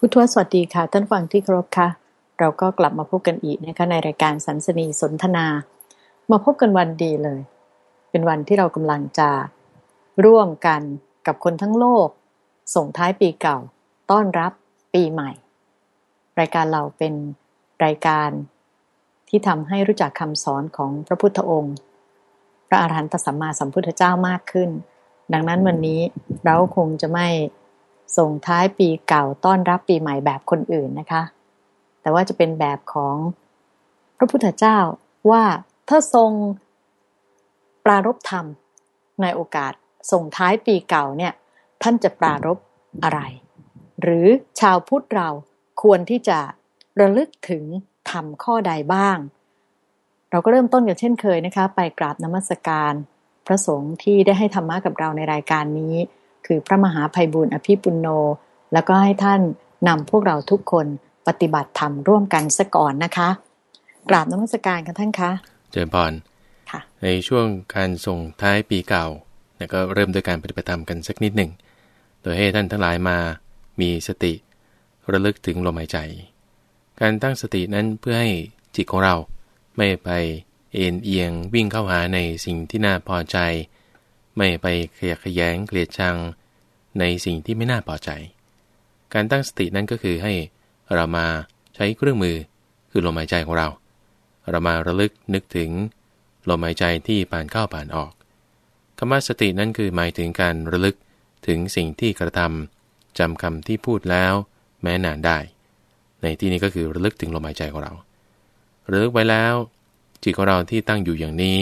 ผู้ทวสวัสดีค่ะ ท่านฟังที่เคารพค่ะ เราก็กลับมาพบกันอีกนะคะในรายการสันสนีสนทนา มาพบกันวันดีเลย เป็นวันที่เรากำลังจะร่วมกันกับคนทั้งโลก ส่งท้ายปีเก่า ต้อนรับปีใหม่ รายการเราเป็นรายการที่ทำให้รู้จักคำสอนของพระพุทธองค์ พระอาหารหันตสัมมาสัมพุทธเจ้ามากขึ้น ดังนั้นวันนี้เราคงจะไม่ ส่งท้ายปีเก่าต้อนรับปีใหม่แบบคนอื่นนะคะ แต่ว่าจะเป็นแบบของพระพุทธเจ้าว่าถ้าทรงปรารบธรรมในโอกาสส่งท้ายปีเก่าเนี่ยท่านจะปรารบอะไร หรือชาวพุทธเราควรที่จะระลึกถึงธรรมข้อใดบ้าง เราก็เริ่มต้นกันเช่นเคยนะคะ ไปกราบนมัสการ พระสงฆ์ที่ได้ให้ธรรมะกับเราในรายการนี้ คือพระมหาภัยบุญอภิปุโน แล้วก็ให้ท่านนำพวกเราทุกคนปฏิบัติธรรมร่วมกันซะก่อนนะคะ กราบนมัสการกันท่านคะเจริญพรในช่วงการส่งท้ายปีเก่าแล้วก็เริ่มด้วยการปฏิบัติธรรมกันสักนิดหนึ่ง โดยให้ท่านทั้งหลายมามีสติ ระลึกถึงลมหายใจ การตั้งสตินั้นเพื่อให้จิตของเราไม่ไปเอ็นเอียงวิ่งเข้าหาในสิ่งที่น่าพอใจ ไม่ไปขยะขยงเกลียดชังในสิ่งที่ไม่น่าพอใจ การตั้งสตินั้นก็คือให้เรามาใช้เครื่องมือคือลมหายใจของเรา เรามาระลึกนึกถึงลมหายใจที่ผ่านเข้าผ่านออกคำว่าสตินั้นคือหมายถึงการระลึกถึงสิ่งที่กระทำจำคำที่พูดแล้วแม้นานได้ ในที่นี้ก็คือระลึกถึงลมหายใจของเราระลึกไว้แล้ว จิตของเราที่ตั้งอยู่อย่างนี้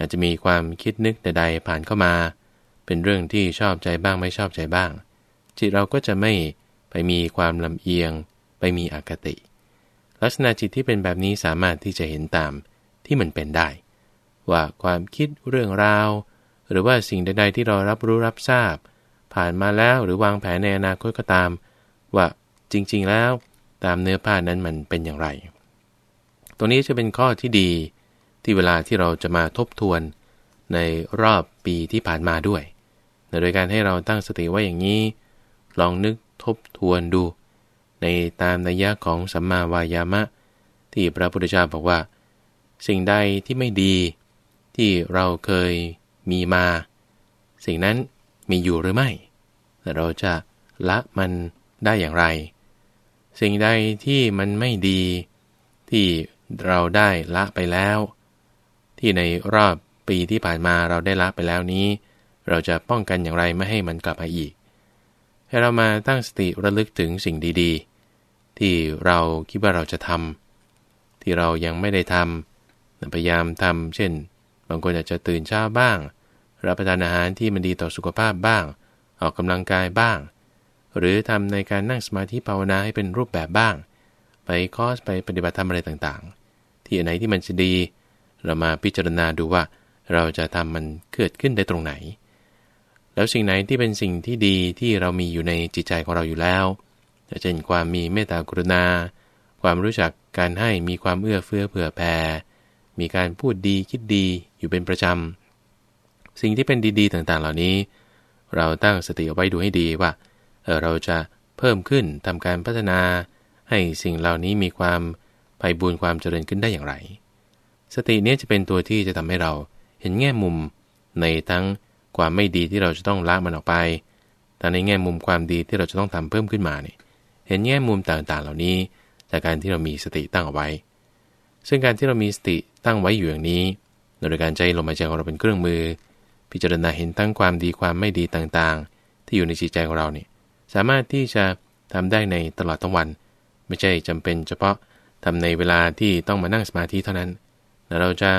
อาจจะมีความคิดนึกใดๆผ่านเข้ามา เป็นเรื่องที่ชอบใจบ้างไม่ชอบใจบ้าง จิตเราก็จะไม่ไปมีความลำเอียง ไปมีอคติ ลักษณะจิตที่เป็นแบบนี้สามารถที่จะเห็นตามที่มันเป็นได้ ว่าความคิดเรื่องราว หรือว่าสิ่งใด ๆ ที่เรารับรู้รับทราบ ผ่านมาแล้วหรือวางแผนในอนาคตก็ตาม ว่าจริง ๆ แล้วตามเนื้อผ้านั้นมันเป็นอย่างไร ตรงนี้จะเป็นข้อที่ดี ที่เวลาที่เราจะมาทบทวนในรอบปีที่ผ่านมาด้วย โดยการให้เราตั้งสติไว้อย่างนี้ ลองนึกทบทวนดู ในตามนัยยะของสัมมาวายามะ ที่พระพุทธเจ้าบอกว่า สิ่งใดที่ไม่ดี ที่เราเคยมีมา สิ่งนั้นมีอยู่หรือไม่ แต่เราจะละมันได้อย่างไร สิ่งใดที่มันไม่ดี ที่เราได้ละไปแล้ว ที่ในรอบปีที่ผ่านมาเราได้ละไปแล้วนี้ เราจะป้องกันอย่างไรไม่ให้มันกลับมาอีก ให้เรามาตั้งสติระลึกถึงสิ่งดีๆ ที่เราคิดว่าเราจะทำที่เรายังไม่ได้ทำพยายามทำเช่น บางคนอาจจะตื่นเช้าบ้าง รับประทานอาหารที่มันดีต่อสุขภาพบ้าง ออกกำลังกายบ้าง หรือทำในการนั่งสมาธิภาวนาให้เป็นรูปแบบบ้าง ไปคอสไปปฏิบัติธรรมอะไรต่างๆ ที่ไหนที่มันจะดี เรามาพิจารณาดูว่า เราจะทำมันเกิดขึ้นได้ตรงไหน แล้วสิ่งไหนที่เป็นสิ่งที่ดีที่เรามีอยู่ในจิตใจของเราอยู่แล้วเช่นความมีเมตตากรุณา ความรู้จักการให้มีความเอื้อเฟื้อเผื่อแผ่มีการพูดดีคิดดีอยู่เป็นประจำ สิ่งที่เป็นดีๆต่างๆ เหล่านี้ เราตั้งสติเอาไว้ดูให้ดีว่าเออเราจะเพิ่มขึ้นทำการพัฒนา ให้สิ่งเหล่านี้มีความไพ่บูรความเจริญขึ้นได้อย่างไร สตินี้จะเป็นตัวที่จะทำให้เราเห็นแง่มุมในทั้งความไม่ดีที่เราจะต้องละมันออกไป แต่ในแง่มุมความดีที่เราจะต้องทำเพิ่มขึ้นมาเนี่ย เห็นแง่มุมต่างๆ เหล่านี้ จากการที่เรามีสติตั้งเอาไว้ ซึ่งการที่เรามีสติตั้งไว้อยู่อย่างนี้ โดยการใจลมหายใจของเราเป็นเครื่องมือ พิจารณาเห็นทั้งความดีความไม่ดีต่างๆ ที่อยู่ในจิตใจของเราเนี่ย สามารถที่จะทำได้ในตลอดทั้งวัน ไม่ใช่จำเป็นเฉพาะทำในเวลาที่ต้องมานั่งสมาธิเท่านั้น เราจะ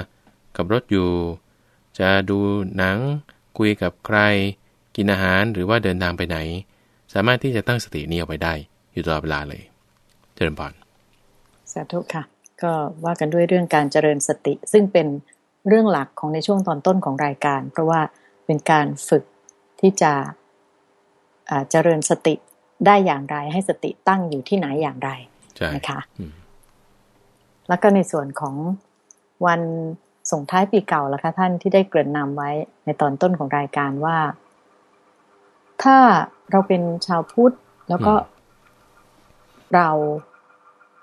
ขับรถอยู่ จะดูหนังคุยกับใคร กินอาหารหรือว่าเดินทางไปไหน สามารถที่จะตั้งสตินี้เอาไว้ได้ อยู่ตลอดเวลาเลย เจริญพรสาธุค่ะ ก็ว่ากันด้วยเรื่องการเจริญสติ ซึ่งเป็นเรื่องหลักของในช่วงตอนต้นของรายการ เพราะว่าเป็นการฝึกที่จะเจริญสติได้อย่างไร ให้สติตั้งอยู่ที่ไหนอย่างไรนะคะ แล้วก็ในส่วนของ วันส่งท้ายปีเก่าแล้วคะ ท่านที่ได้เกริ่นนำไว้ในตอนต้นของรายการว่า ถ้าเราเป็นชาวพุทธแล้วก็เรา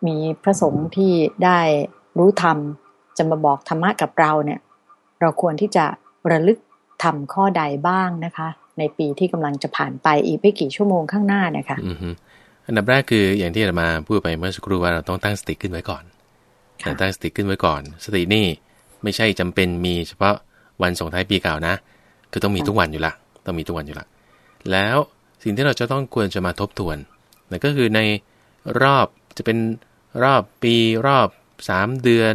มีพระสงฆ์ที่ได้รู้ธรรม จะมาบอกธรรมะกับเราเนี่ย เราควรที่จะระลึกทำข้อใดบ้างนะคะ ในปีที่กำลังจะผ่านไปอีกไม่กี่ชั่วโมงข้างหน้านะคะอันดับแรกคืออย่างที่เรามาพูดไปเมื่อสักครู่ว่าเราต้องตั้งสติขึ้นไว้ก่อน ตั้งสติขึ้นไว้ก่อน สตินี่ไม่ใช่จำเป็นมีเฉพาะวันส่งท้ายปีเก่านะ คือต้องมีทุกวันอยู่ละ ต้องมีทุกวันอยู่ละ แล้วสิ่งที่เราจะต้องควรจะมาทบทวนนั่นก็คือในรอบจะเป็นรอบปีรอบ 3 เดือน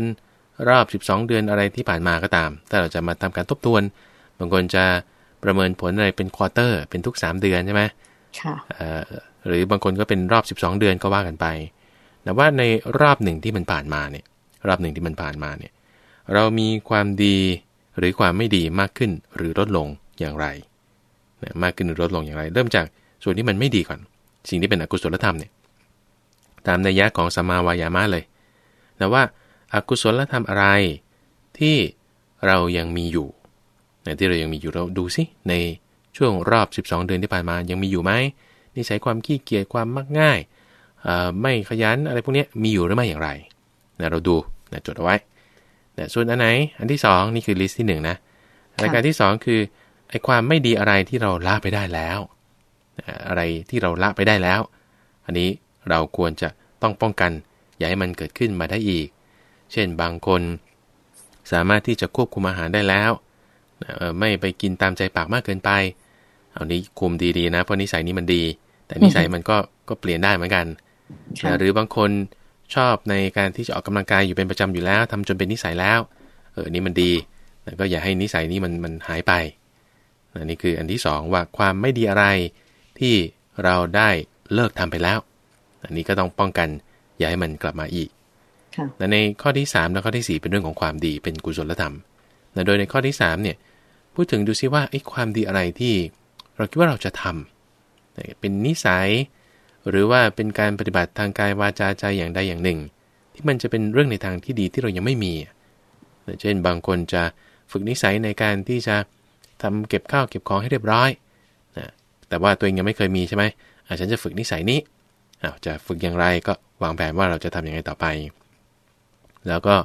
รอบ 12 เดือนอะไรที่ผ่านมาก็ตาม แต่เราจะมาทำการทบทวน บางคนจะประเมินผลอะไรเป็นควอเตอร์ เป็นทุก 3 เดือนใช่ไหมค่ะหรือบางคนก็เป็นรอบ 12 เดือนก็ว่ากันไป แต่ว่าในรอบหนึ่งที่มันผ่านมาเนี่ย รอบหนึ่งที่มันผ่านมาเนี่ย เรามีความดีหรือความไม่ดีมากขึ้นหรือลดลงอย่างไรมากขึ้นหรือลดลงอย่างไร เริ่มจากส่วนที่มันไม่ดีก่อน สิ่งที่เป็นอกุศลธรรมเนี่ย ตามในยะของสมาวายามะเลย แต่ว่าอากุศลธรรมอะไรที่เรายังมีอยู่นที่เรายังมีอยู่เราดูสิในช่วงรอบ 12 เดือนที่ผ่านมายังมีอยู่ไหมนิสัยความขี้เกียจความมักง่าย ไม่ขยันอะไรพวกนี้มีอยู่หรือไม่อย่างไรนะเราดู นะจดเอาไว้นะส่วนอันไหนอันที่ 2 นี่คือลิสต์ที่ 1 นะรายการที่ 2 คือไอ้ความไม่ดีอะไรที่เราละไปได้แล้ว อะไรที่เราละไปได้แล้ว อันนี้เราควรจะต้องป้องกัน อย่าให้มันเกิดขึ้นมาได้อีก เช่นบางคน สามารถที่จะควบคุมอาหารได้แล้ว ไม่ไปกินตามใจปากมากเกินไป เอานี้คุมดีๆนะ เพราะนิสัยนี้มันดี แต่นิสัยมันก็ก็เปลี่ยนได้เหมือนกัน หรือบางคน ชอบในการที่จะออกกำลังกายอยู่เป็นประจำอยู่แล้วทำจนเป็นนิสัยแล้ว เออนี่มันดีก็อย่าให้นิสัยนี้มันมันหายไปนี่คืออันที่สองว่าความไม่ดีอะไรที่เราได้เลิกทำไปแล้ว อันนี้ก็ต้องป้องกันอย่าให้มันกลับมาอีกและในข้อที่3และข้อที่ 4 เป็นเรื่องของความดีเป็นกุศลธรรมโดยในข้อที่3เนี่ยพูดถึงดูซิว่าไอ้ความดีอะไรที่เราคิดว่าเราจะทำเป็นนิสัย หรือว่าเป็นการปฏิบัติทางกายวาจาใจอย่างใดอย่างหนึ่ง ที่มันจะเป็นเรื่องในทางที่ดีที่เรายังไม่มี เช่นบางคนจะฝึกนิสัยในการที่จะทำเก็บข้าวเก็บของให้เรียบร้อยนะแต่ว่าตัวเองยังไม่เคยมีใช่ไหมฉันจะฝึกนิสัยนี้จะฝึกอย่างไรก็วางแผนว่าเราจะทำยังไงต่อไป แล้วก็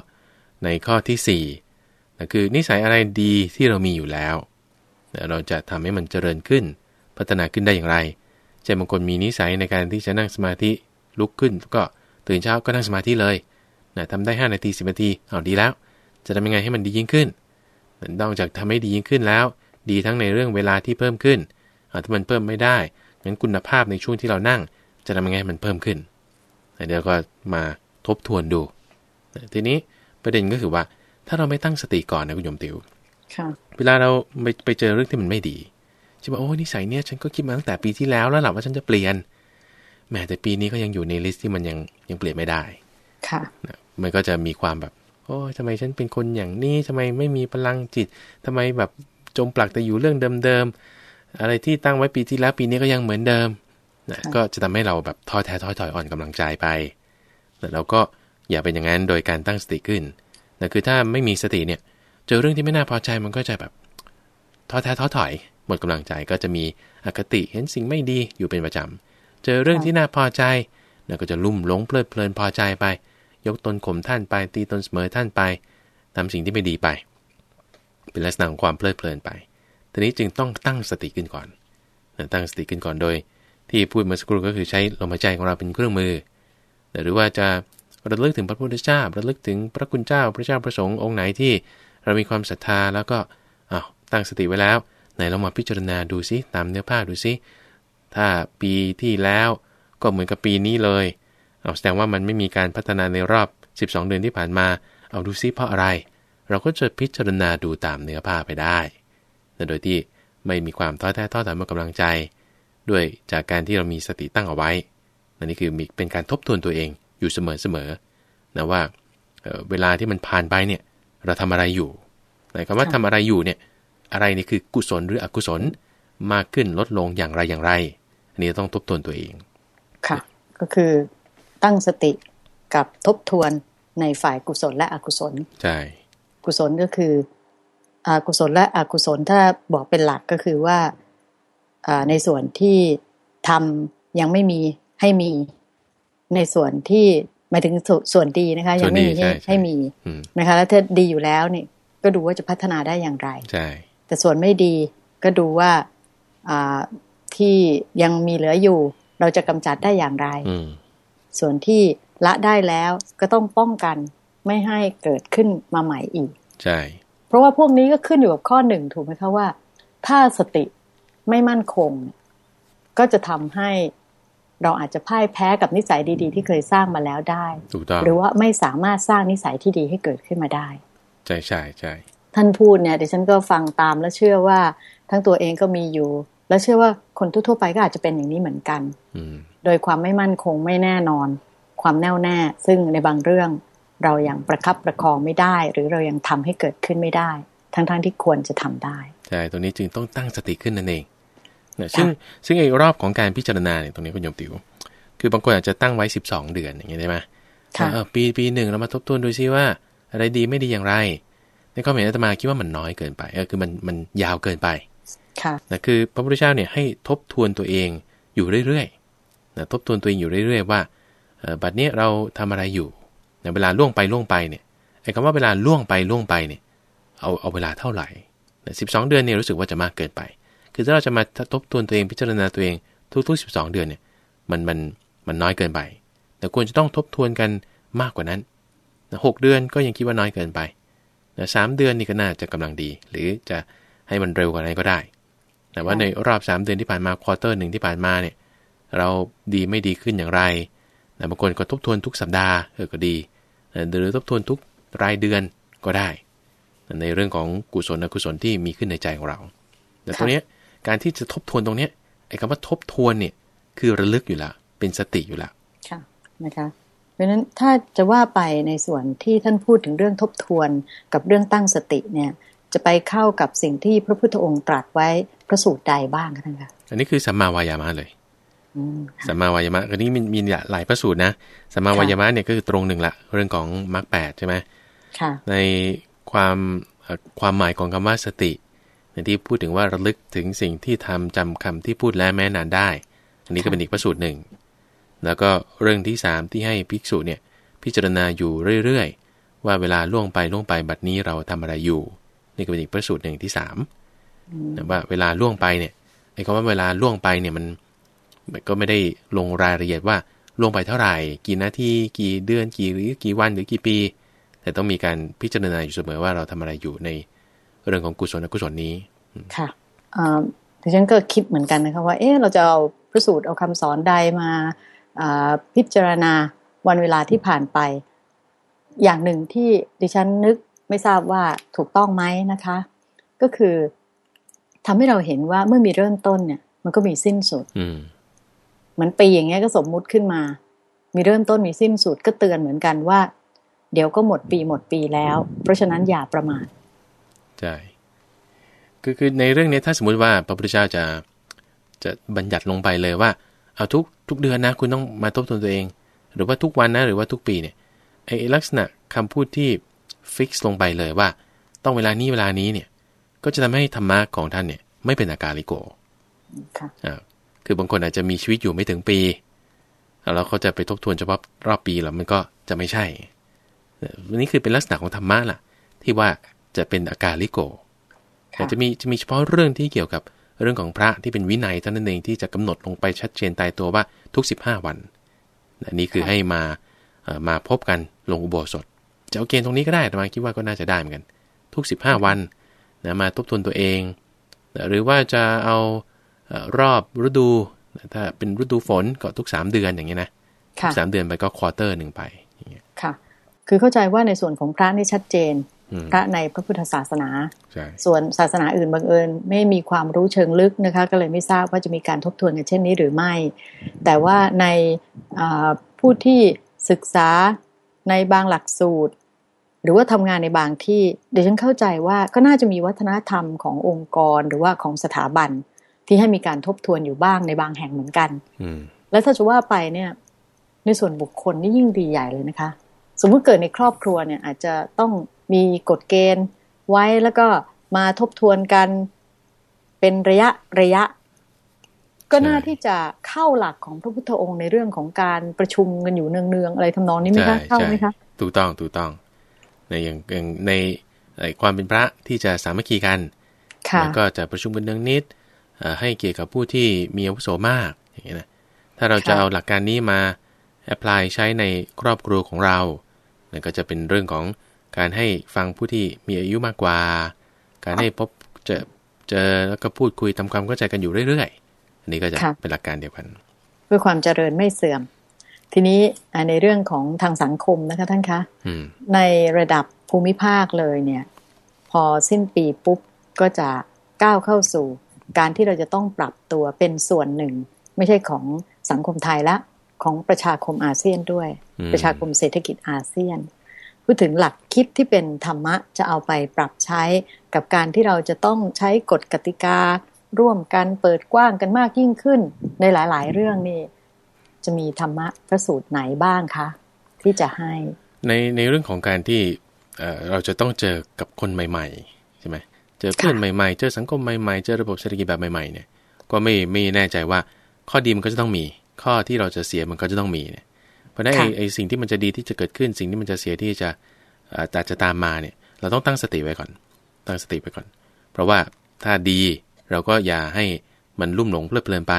ในข้อที่4นะคือนิสัยอะไรดีที่เรามีอยู่แล้วเราจะทำให้มันเจริญขึ้น พัฒนาขึ้นได้อย่างไร เช่นบางคนมีนิสัยในการที่จะนั่งสมาธิลุกขึ้น ก็ตื่นเช้าก็นั่งสมาธิเลยนะทำได้ 5 นาที 10 นาทีเอาดีแล้ว จะทำยังไงให้มันดียิ่งขึ้นนอกจากทำให้ดียิ่งขึ้นแล้ว ดีทั้งในเรื่องเวลาที่เพิ่มขึ้นถ้ามันเพิ่มไม่ได้งั้นคุณภาพในช่วงที่เรานั่ง จะทำยังไงให้มันเพิ่มขึ้นเดี๋ยวก็มาทบทวนดู ทีนี้ประเด็นก็คือว่า ถ้าเราไม่ตั้งสติก่อนนะคุณโยมติวเวลาเราไปไปเจอเรื่องที่มันไม่ดี จะบอกโอ้นิสัยเนี้ยฉันก็คิดมาตั้งแต่ปีที่แล้วแล้วแหละว่าฉันจะเปลี่ยนแม้แต่ปีนี้ก็ยังอยู่ในลิสต์ที่มันยังยังเปลี่ยนไม่ได้ ค่ะ มันก็จะมีความแบบ โอ้ทำไมฉันเป็นคนอย่างนี้ทำไมไม่มีพลังจิตทำไมแบบจมปลักแต่อยู่เรื่องเดิมๆ อะไรที่ตั้งไว้ปีที่แล้วปีนี้ก็ยังเหมือนเดิมนะก็จะทำให้เราแบบท้อแท้ท้อถอยอ่อนกำลังใจไปนะเราก็อย่าเป็นอย่างนั้นโดยการตั้งสติขึ้นนะคือถ้าไม่มีสติเนี่ย เจอเรื่องที่ไม่น่าพอใจมันก็จะแบบท้อแท้ท้อถอย หมดกำลังใจก็จะมีอคติเห็นสิ่งไม่ดีอยู่เป็นประจำ เจอเรื่องที่น่าพอใจเราก็จะลุ่มหลงเพลิดเพลินพอใจไป ยกตนข่มท่านไปตีตนเสมอท่านไปทำสิ่งที่ไม่ดีไป เป็นลักษณะของความเพลิดเพลินไปทีนี้จึงต้องตั้งสติขึ้นก่อน ตั้งสติขึ้นก่อนโดย ที่พูดมาสักครู่ก็คือใช้ลมหายใจของเราเป็นเครื่องมือ หรือว่าจะระลึกถึงพระพุทธเจ้าระลึกถึงพระคุณเจ้าพระเจ้าประสงค์องค์ไหนที่เรามีความศรัทธาแล้วก็อ้าวตั้งสติไว้แล้ว ไหนเรามาพิจารณาดูซิตามเนื้อผ้าดูซิถ้าปีที่แล้วก็เหมือนกับปีนี้เลย เอาแสดงว่ามันไม่มีการพัฒนาในรอบ 12 เดือนที่ผ่านมา เอาดูซิเพราะอะไร เราก็จะพิจารณาดูตามเนื้อผ้าไปได้โดยที่ไม่มีความท้อแท้ท้อถอยหมดกำลังใจ ด้วยจากการที่เรามีสติตั้งเอาไว้นั่นนี่คือมีเป็นการทบทวนตัวเองอยู่เสมอๆนะว่าเเวลาที่มันผ่านไปเนี่ยเราทำอะไรอยู่หมายความว่าทำอะไรอยู่เนี่ย อะไรนี่คือกุศลหรืออกุศลมากขึ้นลดลงอย่างไรอย่างไรอันนี้ต้องทบทวนตัวเอง ค่ะ ก็คือตั้งสติกับทบทวนในฝ่ายกุศลและอกุศล ใช่ กุศลก็คืออกุศลและอกุศลถ้าบอกเป็นหลักก็คือว่าในส่วนที่ทำยังไม่มีให้มีในส่วนที่หมายถึงส่วนดีนะคะ ยังไม่มีให้ให้มีนะคะ แล้วถ้าดีอยู่แล้วเนี่ยก็ดูว่าจะพัฒนาได้อย่างไร ใช่ แต่ส่วนไม่ดีก็ดูว่าอ่าที่ยังมีเหลืออยู่ เราจะกำจัดได้อย่างไร ส่วนที่ละได้แล้วก็ต้องป้องกันไม่ให้เกิดขึ้นมาใหม่อีก ใช่ เพราะว่าพวกนี้ก็ขึ้นอยู่กับข้อหนึ่งถูกไหมคะว่า ถ้าสติไม่มั่นคง ก็จะทำให้เราอาจจะพ่ายแพ้กับนิสัยดี ๆ ที่เคยสร้างมาแล้วได้ ถูกต้อง หรือว่าไม่สามารถสร้างนิสัยที่ดีให้เกิดขึ้นมาได้ ใช่ใช่ใช่ ท่านพูดเนี่ยเดี๋ยวฉันก็ฟังตามแล้วเชื่อว่าทั้งตัวเองก็มีอยู่ แล้วเชื่อว่าคนทั่วไปก็อาจจะเป็นอย่างนี้เหมือนกันโดยความไม่มั่นคงไม่แน่นอน ความแน่วแน่ ซึ่งในบางเรื่องเรายัางประคับประคองไม่ได้ หรือเรายังทำให้เกิดขึ้นไม่ได้ ทั้งๆทที่ควรจะทำได้ใช่ตัวนี้จึงต้องตั้งสติขึ้นนั่นเองนะซึ่งซึ่งไอ้รอบของการพิจารณาเนี่ยตรงนี้คุณโยมติว คือบางคนอาจจะตั้งไว้สิบสองเดือนอย่างเงี้ยได้ไหมปีปีหนึ่งเรามาทบทวนดูซิว่า อะไรดีไม่ดีอย่างไร ในข้อเห็นอาตมาคิดว่ามันน้อยเกินไปเออคือมันมันยาวเกินไปค่ะนะคือพระพุทธเจ้าเนี่ยให้ทบทวนตัวเองอยู่เรื่อยๆนะทบทวนตัวเองอยู่เรื่อย ๆ ว่าบัดนี้เราทำอะไรอยู่เวลาล่วงไปล่วงไปเนี่ยไอ้คำว่าเวลาล่วงไปล่วงไปเนี่ยเอาเอาเวลาเท่าไหร่สิบสองเดือนเนี่ยรู้สึกว่าจะมากเกินไป คือถ้าเราจะมาทบทวนตัวเองพิจารณาตัวเองทุกๆสิบสองเดือนเนี่ยมันมันมันน้อยเกินไป แต่ควรจะต้องทบทวนกันมากกว่านั้นหกเดือนก็ยังคิดว่าน้อยเกินไป สามเดือนนี่ก็น่าจะกำลังดี หรือจะให้มันเร็วกว่านั้นก็ได้ แต่ว่าในรอบสามเดือนที่ผ่านมาควอเตอร์หนึ่งที่ผ่านมาเนี่ย เราดีไม่ดีขึ้นอย่างไรแต่บางคนก็ทบทวนทุกสัปดาห์เออก็ดีหรือทบทวนทุกรายเดือนก็ได้ ในเรื่องของกุศลอกุศลที่มีขึ้นในใจของเรา แต่ตรงนี้การที่จะทบทวนตรงนี้ไอ้คำว่าทบทวนเนี่ยคือระลึกอยู่แล้วเป็นสติอยู่แล้วค่ะนะคะเพ ราะฉะนั้นถ้าจะว่าไปในส่วนที่ท่านพูดถึงเรื่องทบทวนกับเรื่องตั้งสติเนี่ยจะไปเข้ากับสิ่งที่พระพุทธองค์ตรัสไว้พระสูตรใดบ้างคะท่านคะอันนี้คือสัมมาวายามะเลยสัมมาวายามะอันนี้มีมีหลายพระสูตรนะสัมมาวายามะเนี่ยก็คือตรงหนึ่งละเรื่องของมรรคแปดใช่ไหมในความความหมายของคำว่าสติที่พูดถึงว่าระลึกถึงสิ่งที่ทำจำคำที่พูดและแม้นานได้ อันนี้ก็เป็นอีกพระสูตรหนึ่ง แล้วก็เรื่องที่สามที่ให้ภิกษุเนี่ยพิจารณาอยู่เรื่อยๆ ว่าเวลาล่วงไปล่วงไปบัดนี้เราทำอะไรอยู่ นี่ก็เป็นอีกพระสูตรหนึ่งที่สามว่าเวลาล่วงไปเนี่ยไอ้คำว่าเวลาล่วงไปเนี่ยมันก็ไม่ได้ลงรายละเอียดว่าล่วงไปเท่าไหร่ กี่นาทีกี่เดือนกี่หรือกี่วันหรือกี่ปี แต่ต้องมีการพิจารณาอยู่เสมอว่าเราทำอะไรอยู่ในเรื่องของกุศลอกุศลนี้ค่ะแต่ฉันก็คิดเหมือนกันนะคะว่า เอ๊ะเราจะเอาพระสูตรเอาคำสอนใดมา พิจารณาวันเวลาที่ผ่านไป อย่างหนึ่งที่ดิฉันนึกไม่ทราบว่าถูกต้องไหมนะคะ ก็คือทำให้เราเห็นว่าเมื่อมีเริ่มต้นเนี่ย มันก็มีสิ้นสุดเหมือนปีอย่างเงี้ยก็สมมุติขึ้นมา มีเริ่มต้นมีสิ้นสุดก็เตือนเหมือนกันว่า เดี๋ยวก็หมดปีหมดปีแล้ว เพราะฉะนั้นอย่าประมาทใช่คือคือในเรื่องนี้ถ้าสมมุติว่าพระพุทธเจ้าจะจะบัญญัติลงไปเลยว่า เอาทุก ทุกเดือนนะ คุณต้องมาทบทวนตัวเอง หรือว่าทุกวันนะหรือว่าทุกปีเนี่ยไอ้ลักษณะคำพูดที่ฟิกซ์ลงไปเลยว่า ต้องเวลานี้เวลานี้เนี่ย ก็จะทำให้ธรรมะของท่านเนี่ยไม่เป็นอาการลิโกค่ะคือบางคนอาจจะมีชีวิตอยู่ไม่ถึงปี แล้วเขาจะไปทบทวนเฉพาะรอบปีหรอมันก็จะไม่ใช่นี่คือเป็นลักษณะของธรรมะล่ะ ที่ว่าจะเป็นอาการลิโกแต่จะมีจะมีเฉพาะเรื่องที่เกี่ยวกับ เรื่องของพระที่เป็นวินัยเท่านั้นเองที่จะกำหนดลงไปชัดเจนตายตัวว่าทุก 15 วันอันนี้คือให้มามาพบกันลงอุโบสถ จะเอาเกณฑ์ตรงนี้ก็ได้แต่มาคิดว่าก็น่าจะได้เหมือนกัน ทุก 15 วันนะมาทบทวนตัวเอง หรือว่าจะเอารอบฤดูถ้าเป็นฤดูฝนก็ทุกสามเดือนอย่างเงี้ยนะทุกสามเดือนไปก็ควอเตอร์หนึ่งไปอย่างเงี้ยค่ะ คือเข้าใจว่าในส่วนของพระนี่ชัดเจน พระในพระพุทธศาสนา ส่วนศาสนาอื่นบางเอิญ ไม่มีความรู้เชิงลึกนะคะ ก็เลยไม่ทราบว่าจะมีการทบทวนกันเช่นนี้หรือไม่ แต่ว่าในผู้ที่ศึกษาในบางหลักสูตร หรือว่าทำงานในบางที่เดี๋ยวฉันเข้าใจว่าก็น่าจะมีวัฒนธรรมขององค์กรหรือว่าของสถาบัน ที่ให้มีการทบทวนอยู่บ้างในบางแห่งเหมือนกันแล้วถ้าจะว่าไปเนี่ยในส่วนบุคคลนี่ยิ่งดีใหญ่เลยนะคะ สมมุติเกิดในครอบครัวเนี่ยอาจจะต้อง มีกฎเกณฑ์ไว้แล้วก็มาทบทวนกันเป็นระยะระยะ ก็น่าที่จะเข้าหลักของพระพุทธองค์ในเรื่องของการประชุมกันอยู่เนืองๆอะไรทำนองนี้ไหมคะเข้าไหมคะถูกต้องถูกต้องในอย่างในความเป็นพระที่จะสามัคคีกันแล้วก็จะประชุมกันเนืองนิดให้เกี่ยวกับผู้ที่มีอาวุโสมากอย่างนี้นะถ้าเราจะเอาหลักการนี้มาแอพพลายใช้ในครอบครัวของเรานั่นก็จะเป็นเรื่องของ การให้ฟังผู้ที่มีอายุมากกว่า การให้พบเจอเจอแล้วก็พูดคุยทำความเข้าใจกันอยู่เรื่อยๆ อันนี้ก็จะเป็นหลักการเดียวกัน เพื่อความเจริญไม่เสื่อม ทีนี้ในเรื่องของทางสังคมนะคะท่านคะในระดับภูมิภาคเลยเนี่ย พอสิ้นปีปุ๊บก็จะก้าวเข้าสู่ การที่เราจะต้องปรับตัวเป็นส่วนหนึ่ง ไม่ใช่ของสังคมไทยละของประชาคมอาเซียนด้วย ประชาคมเศรษฐกิจอาเซียน พูดถึงหลักคิดที่เป็นธรรมะจะเอาไปปรับใช้ กับการที่เราจะต้องใช้กฎกติกา ร่วมกันเปิดกว้างกันมากยิ่งขึ้น ในหลาย ๆ เรื่องนี่จะมีธรรมะพระสูตรไหนบ้างคะ ที่จะให้ ในในเรื่องของการที่เราจะต้องเจอกับคนใหม่ๆใช่ไหมเจอเพื่อนใหม่ๆ เจอสังคมใหม่ๆ เจอระบบเศรษฐกิจแบบใหม่ๆเนี่ยก็ไม่ไม่แน่ใจว่าข้อดีมันก็จะต้องมี ข้อที่เราจะเสียมันก็จะต้องมีเนี่ย ราะนั้นไอ้สิ่งที่มันจะดีที่จะเกิดขึ้น สิ่งที่มันจะเสียที่จะอาจจะตามมาเนี่ย เราต้องตั้งสติไว้ก่อน ตั้งสติไว้ก่อน เพราะว่าถ้าดีเราก็อย่าให้มันลุ่มหลงเพลิดเพลินไป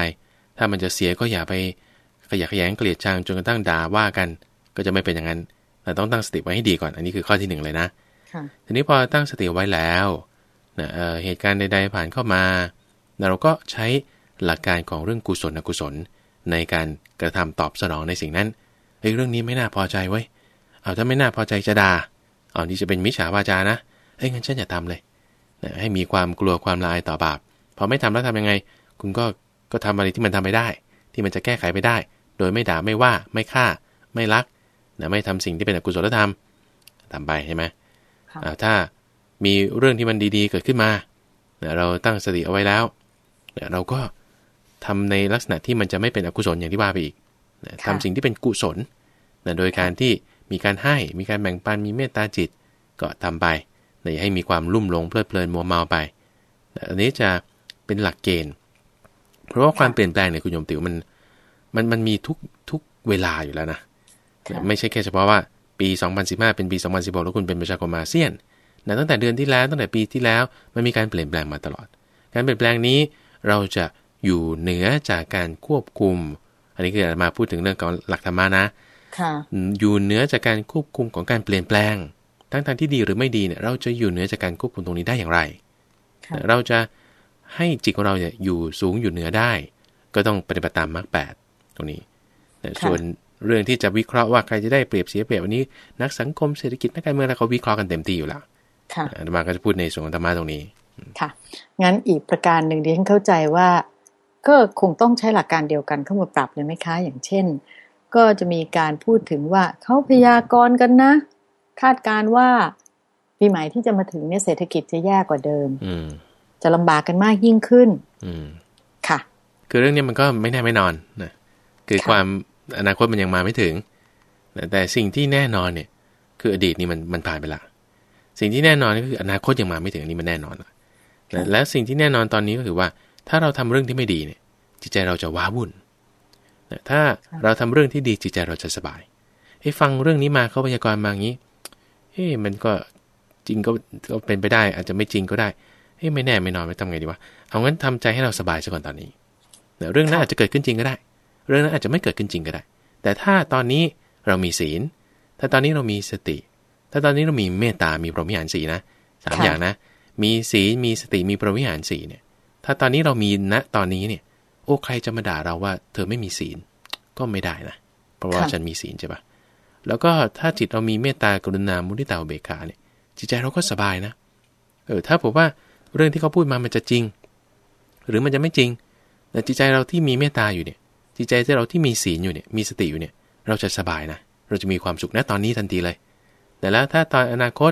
ถ้ามันจะเสียก็อย่าไปขยะแขยงเกลียดชังจนกระทั่งด่าว่ากัน ก็จะไม่เป็นอย่างนั้น เราต้องตั้งสติไว้ให้ดีก่อน อันนี้คือข้อที่หนึ่งเลยนะทีนี้พอตั้งสติไว้แล้วนะเเหตุการณ์ใด ๆ ผ่านเข้ามา เราก็ใช้หลักการของเรื่องกุศลอกุศล ในการกระทำตอบสนองในสิ่งนั้น เฮ้ยเรื่องนี้ไม่น่าพอใจไว้เอาถ้าไม่น่าพอใจจะด่าเอาที่จะเป็นมิจฉาวาจานะเอ้ยงั้นฉันอย่าทำเลยนะให้มีความกลัวความละอายต่อบาปพอไม่ทำแล้วทำยังไง คุณก็ก็ทำอะไรที่มันทำไม่ได้ ที่มันจะแก้ไขไปได้ โดยไม่ด่าไม่ว่าไม่ฆ่า ไม่รักนะไม่ทำสิ่งที่เป็นอกุศลธรรมทำไปใช่ไหมถ้ามีเรื่องที่มันดีๆ เกิดขึ้นมาเราตั้งสติเอาไว้แล้วเราก็ทำในลักษณะที่มันจะไม่เป็นอกุศลอย่างที่ว่าไปอีก ทำสิ่งที่เป็นกุศลโดยการที่มีการให้มีการแบ่งปันมีเมตตาจิตก็ทำไปอย่าให้มีความลุ่มหลงเพลิดเพลินมัวเมาไปอันนี้จะเป็นหลักเกณฑ์ เพราะว่าความเปลี่ยนแปลงเนี่ยคุณโยมติ๋วมันมันมันมีทุกทุกเวลาอยู่แล้วนะไม่ใช่แค่เฉพาะว่าปี 2015 เป็นปี 2016 แล้วคุณเป็นประชาคมอาเซียนนะตั้งแต่เดือนที่แล้วตั้งแต่ปีที่แล้วมันมีการเปลี่ยนแปลงมาตลอด การเปลี่ยนแปลงนี้เราจะอยู่เหนือจากการควบคุมอั นนี้คือมาพูดถึงเรื่องของหลักธรรมะนะอยู่เหนือจากการควบคุมของการเปลี่ยนแปลง ทั้งทางที่ดีหรือไม่ดีเนี่ย เราจะอยู่เหนือจากการควบคุมตรงนี้ได้อย่างไร เราจะให้จิตของเราเนี่ยอยู่สูงอยู่เหนือได้ ก็ต้องปฏิบัติตามมรรคแปดตรงนี้ส่วนเรื่องที่จะวิเคราะห์ว่าใครจะได้เปรียบเสียเปรียบวันนี้ นักสังคมเศรษฐกิจนักการเมืองอะไรเขาวิเคราะห์กันเต็มที่อยู่แล้วค่ะอาตมาก็จะพูดในส่วนของธรรมะตรงนี้ ค่ะ งั้นอีกประการหนึ่งที่ฉันเข้าใจว่า ก็คงต้องใช้หลักการเดียวกันเข้ามาปรับเลยไหมคะ อย่างเช่น ก็จะมีการพูดถึงว่าเขาพยากรณ์กันนะ คาดการว่าปีใหม่ที่จะมาถึงเนี่ยเศรษฐกิจจะแย่กว่าเดิม อืจะลำบากกันมากยิ่งขึ้น อืค่ะ คือเรื่องนี้มันก็ไม่แน่ไม่นอนนะคือความอนาคตมันยังมาไม่ถึง แต่สิ่งที่แน่นอนเนี่ย คืออดีตนี่มันมันผ่านไปละสิ่งที่แน่นอนก็คืออนาคตยังมาไม่ถึงนี่มันแน่นอนและสิ่งที่แน่นอนตอนนี้ก็คือว่า ถ้าเราทำเรื่องที่ไม่ดีเนี่ย จิตใจเราจะว้าวุ่นถ้าเราทำเรื่องที่ดีจิตใจเราจะสบายให้ฟังเรื่องนี้มาเขาพยากรณ์มาอย่างนี้เฮ้ยมันก็จริงก็ก็เป็นไปได้ อาจจะไม่จริงก็ได้เฮ้ยไม่แน่ไม่นอนไม่ทำไงดีวะเอางั้นทำใจให้เราสบายซะก่อนตอนนี้เรื่องนั้นอาจจะเกิดขึ้นจริงก็ได้ เรื่องนั้นอาจจะไม่เกิดขึ้นจริงก็ได้ แต่ถ้าตอนนี้เรามีศีล ถ้าตอนนี้เรามีสติ ถ้าตอนนี้เรามีเมตตา มีพรหมิหารสีนะสามอย่างนะ มีศีล มีสติ มีพรหมิหารสีเนี่ย ถ้าตอนนี้เรามีณตอนนี้เนี่ย โอ้ใครจะมาด่าเราว่าเธอไม่มีศีลก็ไม่ได้นะ เพราะว่าฉันมีศีลใช่ปะแล้วก็ถ้าจิตเรามีเมตตากรุณามุทิตาเบกขาเนี่ย จิตใจเราก็สบายนะ เออถ้าผมว่าเรื่องที่เขาพูดมามันจะจริง หรือมันจะไม่จริงแต่จิตใจเราที่มีเมตตาอยู่เนี่ย จิตใจที่เราที่มีศีลอยู่เนี่ย มีสติอยู่เนี่ย เราจะสบายนะ เราจะมีความสุขนะตอนนี้ทันทีเลย แต่แล้วถ้าตอนอนาคต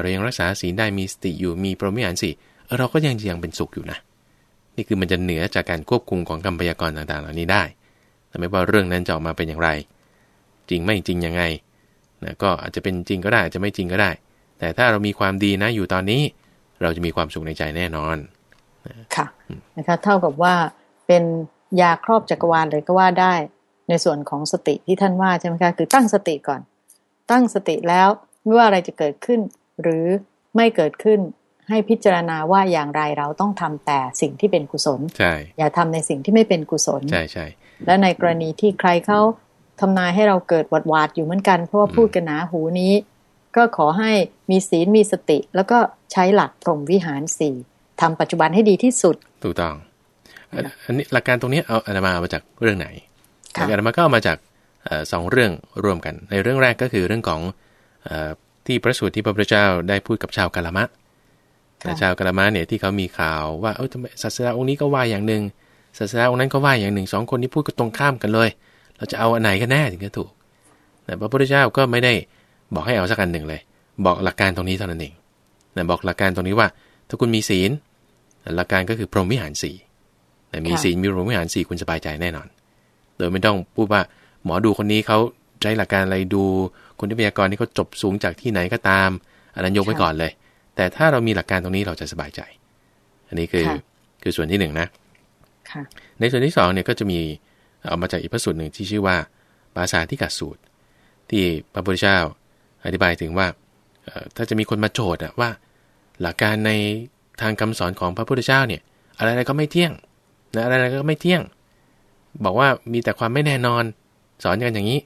เรายังรักษาศีลได้มีสติอยู่มีปรมิหารสี่เราก็ยังยังเป็นสุขอยู่นะ นี่คือมันจะเหนือจากการควบคุมของกรรมพยากรต่างๆ เหล่านี้ได้ แต่ไม่ว่าเรื่องนั้นจะออกมาเป็นอย่างไร จริงไม่จริงยังไงนะก็อาจจะเป็นจริงก็ได้อาจจะไม่จริงก็ได้ แต่ถ้าเรามีความดีนะอยู่ตอนนี้ เราจะมีความสุขในใจแน่นอนค่ะนะคะเท่ากับว่าเป็นยาครอบจักรวาลเลยก็ว่าได้ในส่วนของสติที่ท่านว่าใช่ไหมคะคือตั้งสติก่อน ตั้งสติแล้วไม่ว่าอะไรจะเกิดขึ้น หรือไม่เกิดขึ้น ให้พิจารณาว่าอย่างไรเราต้องทำแต่สิ่งที่เป็นกุศลใช่อย่าทำในสิ่งที่ไม่เป็นกุศลใช่ใช่และในกรณีที่ใครเขาทำนายให้เราเกิดหวาดหวาดอยู่เหมือนกัน เพราะว่าพูดกันหนาหูนี้ ก็ขอให้มีศีลมีสติ แล้วก็ใช้หลักพรหมวิหารสี่ทำปัจจุบันให้ดีที่สุดถูกต้องอันอันนี้หลักการตรงนี้เอาอาตมาเอามาจากเรื่องไหนค่ะอาตมาก็เอามาจากเอ่อสองเรื่องร่วมกัน ในเรื่องแรกก็คือเรื่องของเออที่พระสูตรที่พระพุทธเจ้าได้พูดกับชาวกาลามะค่ะ ชาวกาลามะเนี่ยที่เขามีข่าวว่าเออทำไมศาสดาองค์นี้ก็ว่าอย่างหนึ่งศาสดาองค์นั้นก็ว่าอย่างหนึ่งสองคนนี้พูดก็ตรงข้ามกันเลย เราจะเอาอันไหนกันแน่ถึงจะถูกแต่พระพุทธเจ้าก็ไม่ได้บอกให้เอาสักอันหนึ่งเลย บอกหลักการตรงนี้เท่านั้นเองนะบอกหลักการตรงนี้ว่า ถ้าคุณมีศีล หลักการก็คือพรหมวิหารสี่นะมีค่ะศีลมีพรหมวิหารสี่คุณสบายใจแน่นอน โดยไม่ต้องพูดว่าหมอดูคนนี้เขาใช้หลักการอะไรดู คนที่พยากรณ์ที่เขาจบสูงจากที่ไหนก็ตาม อันนั้นยกไว้ก่อนเลย แต่ถ้าเรามีหลักการตรงนี้เราจะสบายใจ อันนี้คือค่ะคือส่วนที่หนึ่งนะค่ะในส่วนที่สองเนี่ยก็จะมีเอามาจากอีกพระสูตรหนึ่งที่ชื่อว่าปาสาธิกาสูตร ที่พระพุทธเจ้าอธิบายถึงว่าเอ่อถ้าจะมีคนมาโจทย์อะว่า หลักการในทางคำสอนของพระพุทธเจ้าเนี่ย อะไรๆก็ไม่เที่ยงนะอะไรๆก็ไม่เที่ยง บอกว่ามีแต่ความไม่แน่นอนสอนกันอย่างนี้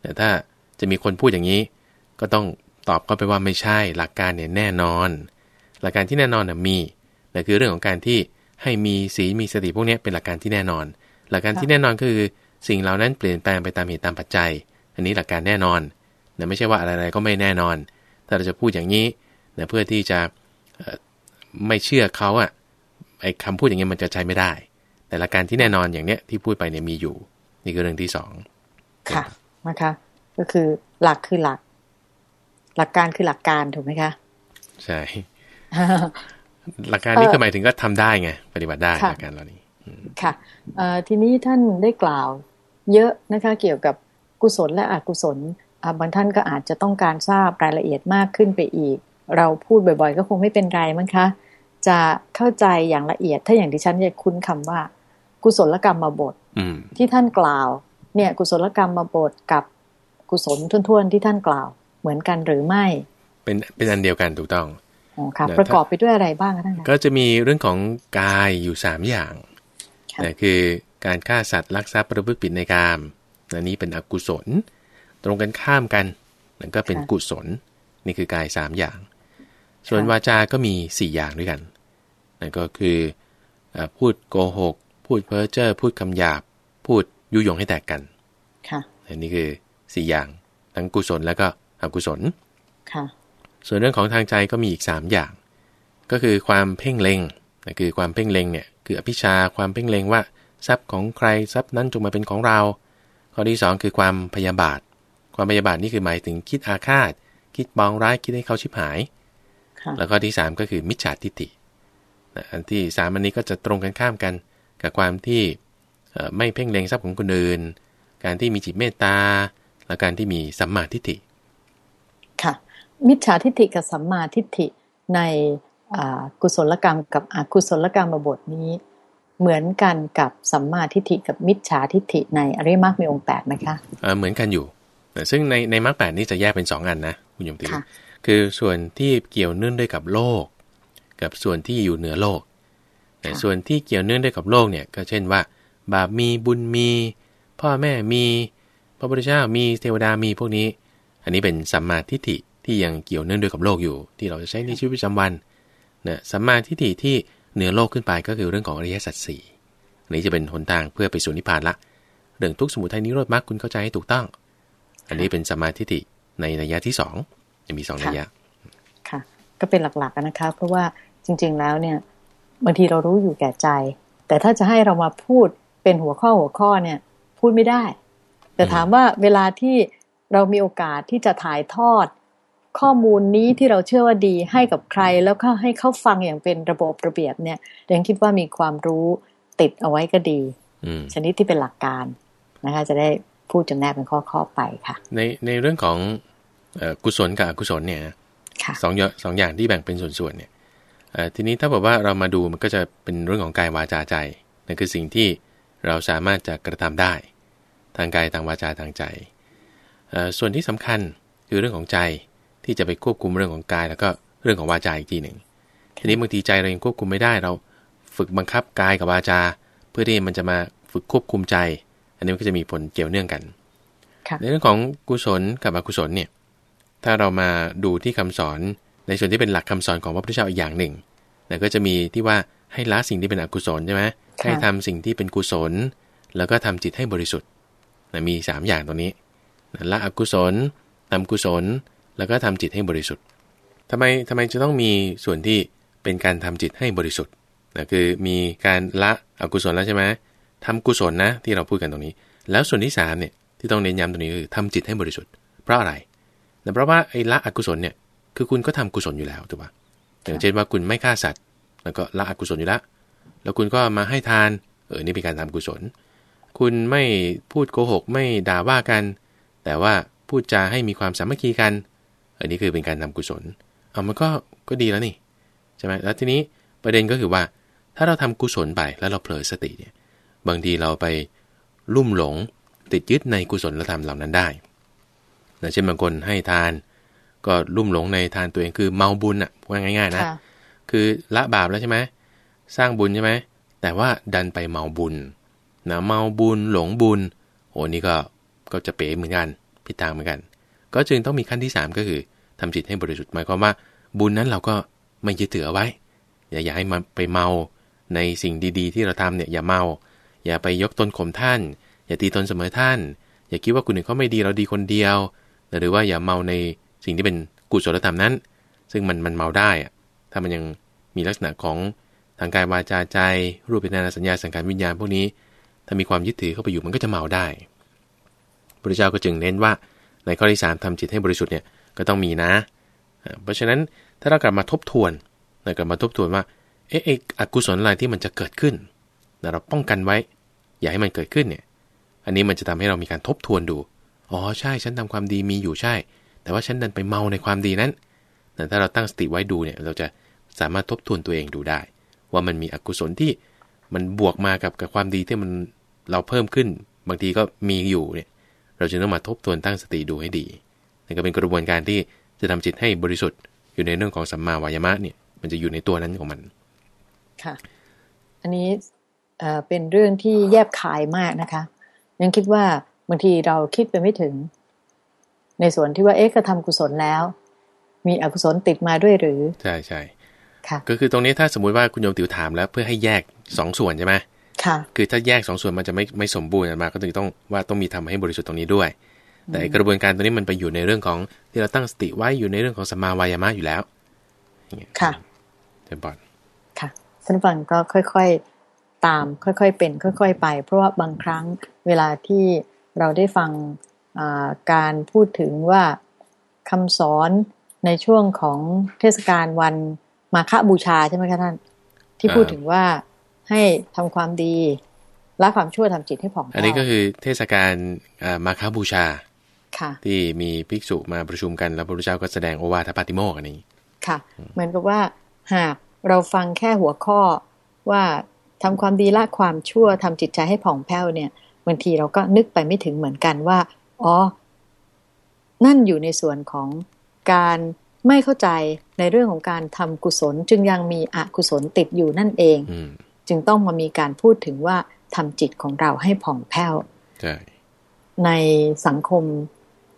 แต่ถ้าจะมีคนพูดอย่างนี้ ก็ต้อง ตอบเข้าไปว่าไม่ใช่หลักการเนี่ยแน่นอน หลักการที่แน่นอนน่ะมีนั่นคือเรื่องของการที่ให้มีสีลมีสติพวกนี้เป็นหลักการที่แน่นอน หลักการที่แน่นอนคือสิ่งเหล่านั้นเปลี่ยนแปลงไปตามเหตุตามปัจจัย อันนี้หลักการแน่นอนนะไม่ใช่ว่าอะไรๆก็ไม่แน่นอน ถ้าเราจะพูดอย่างนี้นะเพื่อที่จะไม่เชื่อเขาอะไอ้คำพูดอย่างเงี้ยมันจะใช้ไม่ได้ แต่หลักการที่แน่นอนอย่างเนี้ยที่พูดไปเนี่ยมีอยู่ นี่คือเรื่องที่สองค่ะนะคะ ก็คือหลักคือหลัก หลักการคือหลักการถูกไหมคะใช่หลักการนี้เอ่อก็หมายถึงก็ทำได้ไงปฏิบัติได้ค่ะหลักการเหล่านี้ค่ะเอ่อทีนี้ท่านได้กล่าวเยอะนะคะเกี่ยวกับกุศลและอกุศลอ่าบางท่านก็อาจจะต้องการทราบรายละเอียดมากขึ้นไปอีก เราพูดบ่อย ๆ ก็คงไม่เป็นไรมั้งคะ จะเข้าใจอย่างละเอียด ถ้าอย่างที่ฉันจะคุ้นคำว่า กุศลกรรมมาบทอืมที่ท่านกล่าว เนี่ย กุศลกรรมมาบทกับกุศลทุ่วนๆที่ท่านกล่าว เหมือนกันหรือไม่ เป็นเป็นอันเดียวกันถูกต้องอ๋อค่ะเดี๋ยวประกอบไปด้วยอะไรบ้างคะท่านคะก็จะมีเรื่องของกายอยู่สามอย่างค่ะนะคือการฆ่าสัตว์ลักทรัพย์ประพฤติผิดในกามอันนี้เป็นอกุศล ตรงกันข้ามกันนั่นก็เป็นกุศลนี่คือกายสามอย่าง ส่วนวาจา ก็มีสี่อย่างด้วยกันนั่นก็คือเอ่อพูดโกหก พูดเพ้อเจ้อพูดคำหยาบ พูดยุยงให้แตกกัน ค่ะอันนี้คือสี่อย่าง ทั้งกุศลและก็ อกุศลค่ะส่วนเรื่องของทางใจก็มีอีก 3 อย่าง ก็คือความเพ่งเล็งนะคือความเพ่งเล็งเนี่ยคืออภิชาความเพ่งเล็งว่าทรัพย์ของใครทรัพย์นั้นจงมาเป็นของเรา ข้อที่ 2 คือความพยาบาท ความพยาบาทนี่คือหมายถึงคิดอาฆาต คิดปองร้ายคิดให้เขาชิบหายค่ะแล้วก็ที่ 3 ก็คือมิจฉาทิฏฐินะอันที่3อันนี้ก็จะตรงกันข้ามกันกับความที่เอ่อไม่เพ่งเล็งทรัพย์ของคนอื่น การที่มีจิตเมตตา และการที่มีสัมมาทิฏฐิ ค่ะ มิจฉาทิฏฐิกับสัมมาทิฏฐิในอ่ากุศลกรรมกับอกุศลกรรมบทนี้ เหมือนกันกับสัมมาทิฏฐิกับมิจฉาทิฏฐิในอริยมรรคมีองค์แปดไหมคะเอ่อเหมือนกันอยู่แต่ซึ่งในในมรรคแปดนี่จะแยกเป็นสองอันนะคุณโยมติวค่ะคือส่วนที่เกี่ยวเนื่องด้วยกับโลก กับส่วนที่อยู่เหนือโลกแต่ส่วนที่เกี่ยวเนื่องด้วยกับโลกเนี่ยก็เช่นว่า บาปมีบุญมี พ่อแม่มี พระพุทธเจ้ามีเทวดามีพวกนี้ อันนี้เป็นสัมมาทิฏฐิที่ยังเกี่ยวเนื่องด้วยกับโลกอยู่ ที่เราจะใช้ในชีวิตประจำวันนะสัมมาทิฏฐิที่เหนือโลกขึ้นไปก็คือเรื่องของอริยสัจสี่อันนี้จะเป็นหนทางเพื่อไปสู่นิพพานละ เรื่องทุกข์สมุทัยนิโรธมรรคคุณเข้าใจให้ถูกต้อง อันนี้เป็นสมมาทิฏฐิในนัยยะที่สองจะมีสองนัยยะ ค่ะ ก็เป็นหลักๆนะคะ เพราะว่าจริง ๆแล้วเนี่ยบางทีเรารู้อยู่แก่ใจ แต่ถ้าจะให้เรามาพูดเป็นหัวข้อหัวข้อเนี่ย พูดไม่ได้ แต่ถามว่าเวลาที่ เรามีโอกาสที่จะถ่ายทอด ข้อมูลนี้ที่เราเชื่อว่าดีให้กับใคร แล้วก็ให้เขาฟังอย่างเป็นระบบระเบียบเนี่ยเดนคิดว่ามีความรู้ติดเอาไว้ก็ดีอืมชนิดที่เป็นหลักการนะคะ จะได้พูดจำแนกเป็นข้อๆไปค่ะ ในในเรื่องของเอ่อกุศลกับอกุศลเนี่ยค่ะสองอย่างสองอย่างที่แบ่งเป็นส่วนๆเนี่ยเอ่อทีนี้ถ้าบอกว่าเรามาดูมันก็จะเป็นเรื่องของกายวาจาใจนั่นคือสิ่งที่เราสามารถจะกระทำได้ ทางกายทางวาจาทางใจ ส่วนที่สำคัญคือเรื่องของใจที่จะไปควบคุมเรื่องของกาย แล้วก็เรื่องของวาจาอีกทีหนึ่งทีนี้บางทีใจเรายังควบคุมไม่ได้เราฝึกบังคับกายกับวาจา เพื่อที่มันจะมาฝึกควบคุมใจ อันนี้มันก็จะมีผลเกี่ยวเนื่องกันในเรื่องของกุศลกับอกุศลเนี่ยถ้าเรามาดูที่คำสอนในส่วนที่เป็นหลักคำสอนของพระพุทธเจ้าอีกอย่างหนึ่งนะก็จะมีที่ว่าให้ละสิ่งที่เป็นอกุศลใช่ไหมให้ทำสิ่งที่เป็นกุศล แล้วก็ทำจิตให้บริสุทธิ์นะมี 3 อย่างตรงนี้นะ ละอกุศลทำกุศล แล้วก็ทำจิตให้บริสุทธิ์ทำไมทำไมจะต้องมีส่วนที่เป็นการทำจิตให้บริสุทธิ์นะคือมีการละอกุศลแล้วใช่ไหมทำกุศลนะที่เราพูดกันตรงนี้ แล้วส่วนที่3เนี่ยที่ต้องเน้นย้ำตรงนี้คือทำจิตให้บริสุทธิ์ เพราะอะไรนะเพราะว่าไอ้ละอกุศลเนี่ยคือคุณก็ทำกุศลอยู่แล้วถูกปะอย่างเช่นว่าคุณไม่ฆ่าสัตว์ แล้วก็ละอกุศลอยู่แล้วแล้วคุณก็มาให้ทาน เออนี่เป็นการทำกุศล คุณไม่พูดโกหก ไม่ด่าว่ากัน แต่ว่าพูดจาให้มีความสามัคคีกัน อันนี้คือเป็นการทำกุศล เอามันก็ก็ดีแล้วนี่ใช่ไหมแล้วทีนี้ประเด็นก็คือว่า ถ้าเราทำกุศลไปแล้วเราเผลอสติเนี่ย บางทีเราไปลุ่มหลงติดยึดในกุศลธรรมเหล่านั้นได้เช่นบางคนให้ทาน ก็ลุ่มหลงในทานตัวเองคือเมาบุญอะว่าง่ายๆนะ คือละบาปแล้วใช่ไหมสร้างบุญใช่ไหมแต่ว่าดันไปเมาบุญนะเมาบุญหลงบุญโอ้นี่ก็ ก็จะเป๋เหมือนกันผิดทางเหมือนกัน ก็จึงต้องมีขั้นที่ 3 ก็คือทำจิตให้บริสุทธิ์หมายความว่า บุญนั้นเราก็ไม่ยึดถือเอาไว้ อย่าอย่าให้มันไปเมาในสิ่งดีๆ ที่เราทำเนี่ยอย่าเมา อย่าไปยกตนข่มท่าน อย่าตีตนเสมอท่าน อย่าคิดว่าคนอื่นเขาไม่ดีเราดีคนเดียว หรือว่าอย่าเมาในสิ่งที่เป็นกุศลธรรมนั้น ซึ่งมันมันเมาได้ถ้ามันยังมีลักษณะของทางกายวาจาใจ รูปเป็นนาสัญญาสังขารวิญญาณพวกนี้ ถ้ามีความยึดถือเข้าไปอยู่มันก็จะเมาได้ พระเจ้าก็จึงเน้นว่าในข้อที่3ทำจิตให้บริสุทธิ์เนี่ยก็ต้องมีนะ เพราะฉะนั้นถ้าเรากลับมาทบทวนเรากลับมาทบทวนว่าเอ๊ะอกุศลอะไรที่มันจะเกิดขึ้นเราป้องกันไว้ อย่าให้มันเกิดขึ้นเนี่ย อันนี้มันจะทำให้เรามีการทบทวนดู อ๋อใช่ฉันทำความดีมีอยู่ใช่ แต่ว่าฉันดันไปเมาในความดีนั้น แต่ถ้าเราตั้งสติไว้ดูเนี่ยเราจะสามารถทบทวนตัวเองดูได้ ว่ามันมีอกุศลที่มันบวกมากับกับความดีที่มันเราเพิ่มขึ้น บางทีก็มีอยู่เนี่ย เราจึงต้องมาทบทวนตั้งสติดูให้ดีนี่ก็เป็นกระบวนการที่จะทำจิตให้บริสุทธิ์อยู่ในเรื่องของสัมมาวายามะเนี่ย มันจะอยู่ในตัวนั้นของมัน ค่ะ อันนี้เป็นเรื่องที่แยบคายมากนะคะ ยังคิดว่าบางทีเราคิดไปไม่ถึง ในส่วนที่ว่าเอ๊ะกระทำกุศลแล้ว มีอกุศลติดมาด้วยหรือ ใช่ใช่ค่ะ ก็คือตรงนี้ถ้าสมมุติว่าคุณโยมติวถามแล้วเพื่อให้แยกสองส่วนใช่ไหม ค่ะ คือถ้าแยกสองส่วนมันจะไม่ไม่สมบูรณ์มาก็ถึงต้องว่าต้องมีทำให้บริสุทธิ์ตรงนี้ด้วย แต่กระบวนการตรงนี้มันไปอยู่ในเรื่องของที่เราตั้งสติไว้อยู่ในเรื่องของสมาวายามะอยู่แล้วค่ะเต็มปอดค่ะท่านฟังก็ค่อยๆตามค่อยๆเป็น ค่อย ๆ ไป เพราะว่าบางครั้งเวลาที่เราได้ฟังการพูดถึงว่าคำสอนในช่วงของเทศกาลวันมาฆบูชาใช่ไหมคะท่าน ที่พูดถึงว่า ให้ทำความดีละความชั่วทำจิตให้ผ่องอันนี้ก็คือเทศกาลมาฆบูชาค่ะที่มีภิกษุมาประชุมกันแล้วพระพุทธเจ้าก็แสดงโอวาทปาติโมกอันนี้ค่ะ เหมือนกับว่าหากเราฟังแค่หัวข้อว่าทำความดีละความชั่วทำจิตใจให้ผ่องแผ้วเนี่ยบางทีเราก็นึกไปไม่ถึงเหมือนกันว่า อ๋อ นั่นอยู่ในส่วนของการไม่เข้าใจในเรื่องของการทำกุศล จึงยังมีอกุศลติดอยู่นั่นเอง จึงต้องมามีการพูดถึงว่าทำจิตของเราให้ผ่องแผ้วในสังคม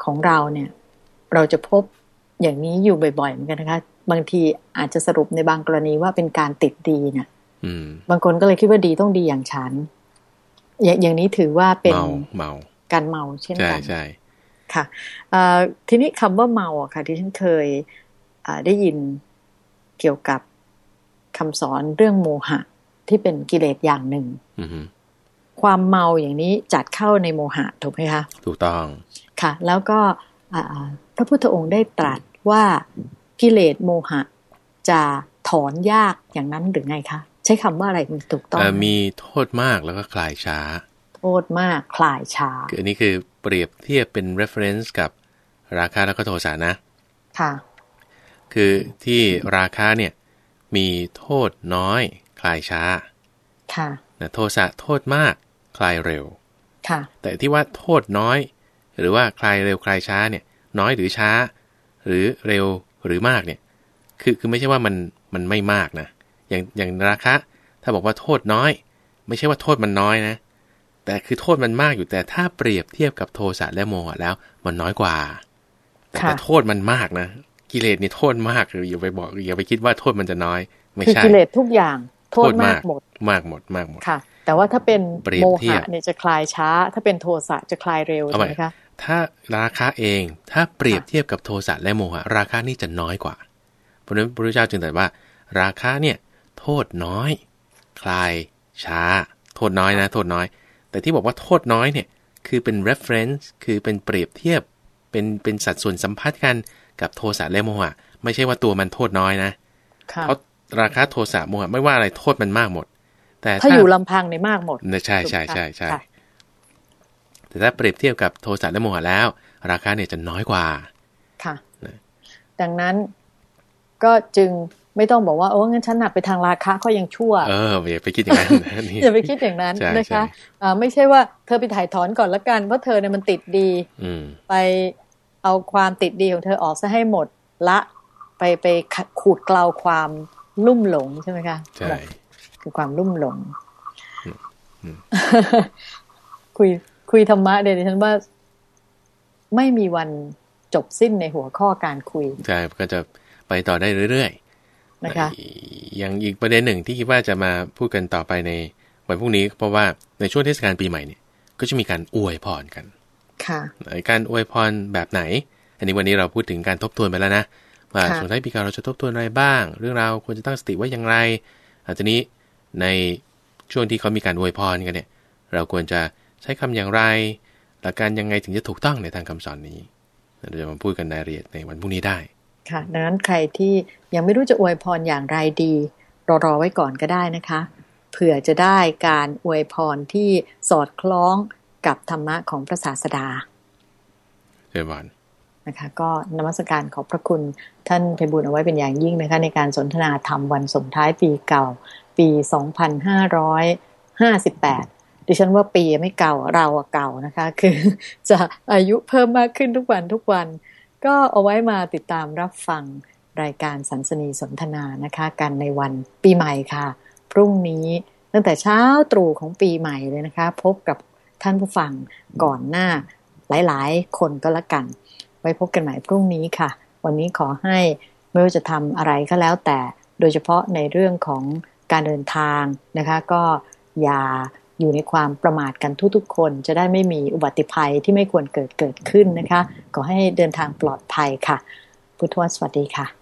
ของเราเนี่ย เราจะพบอย่างนี้อยู่บ่อยๆเหมือนกันนะคะ บางทีอาจจะสรุปในบางกรณีว่าเป็นการติดดีเนี่ยบางคนก็เลยคิดว่าดีต้องดีอย่างฉัน อย่างนี้ถือว่าเป็นเมาการเมาเช่นกันใช่ใช่ค่ะทีนี้คำว่าเมาอะค่ะที่ฉันเคยได้ยินเกี่ยวกับคำสอนเรื่องโมหะ ที่เป็นกิเลสอย่างหนึ่งความเมาอย่างนี้จัดเข้าในโมหะถูกไหมคะถูกต้องค่ะ แล้วก็พระพุทธองค์ได้ตรัสว่ากิเลสโมหะจะถอนยากอย่างนั้นหรือไงคะ ใช้คำว่าอะไรมันถูกต้องมีโทษมากแล้วก็คลายช้า โทษมากคลายช้าคืออันนี้คือเปรียบเทียบเป็น reference กับราคาแล้วก็โทสะนะค่ะ คือที่ราคาเนี่ยมีโทษน้อย คลายช้า ค่ะนะโทสะโทษมาก คลายเร็ว ค่ะ แต่ที่ว่าโทษน้อย หรือว่าคลายเร็วคลายช้าเนี่ย น้อยหรือช้า หรือเร็วหรือมากเนี่ย คือคือไม่ใช่ว่ามันมันไม่มากนะ อย่างอย่างราคะ ถ้าบอกว่าโทษน้อย ไม่ใช่ว่าโทษมันน้อยนะ แต่คือโทษมันมากอยู่แต่ถ้าเปรียบเทียบกับโทสะและโมหะแล้วมันน้อยกว่า แต่โทษมันมากนะกิเลสนี่โทษมากอย่าไปบอกอย่าไปคิดว่าโทษมันจะน้อย ไม่ใช่กิเลสทุกอย่าง โทษมากหมดมากหมดมากหมดค่ะ แต่ว่าถ้าเป็นโมหะเนี่ยจะคลายช้า ถ้าเป็นโทสะจะคลายเร็วใช่ไหมคะถ้าราคาเองถ้าเปรียบเทียบกับโทสะและโมหะ ราคานี่จะน้อยกว่าเพราะนั้นพระพุทธเจ้าจึงตรัสว่า ราคาเนี่ยโทษน้อย คลายช้า โทษน้อยนะ โทษน้อย แต่ที่บอกว่าโทษน้อยเนี่ยคือเป็น reference คือเป็นเปรียบเทียบเป็นเป็นสัดส่วนสัมพัทธ์กันกับโทสะและโมหะ ไม่ใช่ว่าตัวมันโทษน้อยนะเพราะ ราคาโทสะโมหะไม่ว่าอะไรโทษมันมากหมด แต่ถ้าอยู่ลำพังในมากหมดใช่ใช่ใช่ใช่แต่ถ้าเปรียบเทียบกับโทสะและโมหะแล้ว ราคาเนี่ยจะน้อยกว่า ค่ะ ดังนั้นก็จึงไม่ต้องบอกว่าโอ้งั้นฉันหนักไปทางราคาก็ยังชั่ว เอออย่าไปคิดอย่างนั้นอย่าไปคิดอย่างนั้นนะคะอ่าไม่ใช่ว่าเธอไปถ่ายถอนก่อนละกันเพราะเธอเนี่ยมันติดดี อืไปเอาความติดดีของเธอออกซะให้หมดละ ไปไปขูดเกลาความ ลุ่มหลงใช่ไหมคะใช่คือความลุ่มหลง คุยคุยธรรมะเดี๋ยวฉันว่าไม่มีวันจบสิ้นในหัวข้อการคุยใช่ก็จะไปต่อได้เรื่อยๆนะคะอย่างอีกประเด็นหนึ่งที่คิดว่าจะมาพูดกันต่อไปในวันพรุ่งนี้เพราะว่าในช่วงเทศกาลปีใหม่เนี่ย ก็จะมีการอวยพรกัน ค่ะการอวยพรแบบไหน อันนี้วันนี้เราพูดถึงการทบทวนไปแล้วนะว่า ส่วนท้ายปีเก่าเราจะทบทวนอะไรบ้าง เรื่องราวควรจะตั้งสติไว้อย่างไรอาจานี้ในช่วงที่เขามีการอวยพรกันเนี่ย เราควรจะใช้คำอย่างไร หลักการยังไงถึงจะถูกต้องในทางคำสอนนี้ เราจะมาพูดกันในรายละเอียดในวันพรุ่งนี้ได้ ค่ะดังนั้นใครที่ยังไม่รู้จะอวยพรอย่างไรดีรอรอไว้ก่อนก็ได้นะคะ เผื่อจะได้การอวยพรที่สอดคล้องกับธรรมะของพระศาสดาเจ้าวัน นะคะ ก็นมัสการขอบพระคุณท่านเพบุญเอาไว้เป็นอย่างยิ่งนะคะ ในการสนทนาธรรมวันส่งท้ายปีเก่า ปี 2558ดิฉันว่าปีไม่เก่าเราเก่านะคะ คือจะอายุเพิ่มมากขึ้นทุกวันทุกวัน ก็เอาไว้มาติดตามรับฟังรายการสันสนีสนทนานะคะ กันในวันปีใหม่ค่ะ พรุ่งนี้ตั้งแต่เช้าตรู่ของปีใหม่เลยนะคะ พบกับท่านผู้ฟังก่อนหน้าหลายๆ คนก็แล้วกัน ไว้พบกันใหม่พรุ่งนี้ค่ะ วันนี้ขอให้ไม่ว่าจะทำอะไรก็แล้วแต่โดยเฉพาะในเรื่องของการเดินทางนะคะ ก็อย่าอยู่ในความประมาทกันทุกๆ คน จะได้ไม่มีอุบัติภัยที่ไม่ควรเกิดเกิดขึ้นนะคะ ขอให้เดินทางปลอดภัยค่ะ พุทธวสวัสดีค่ะ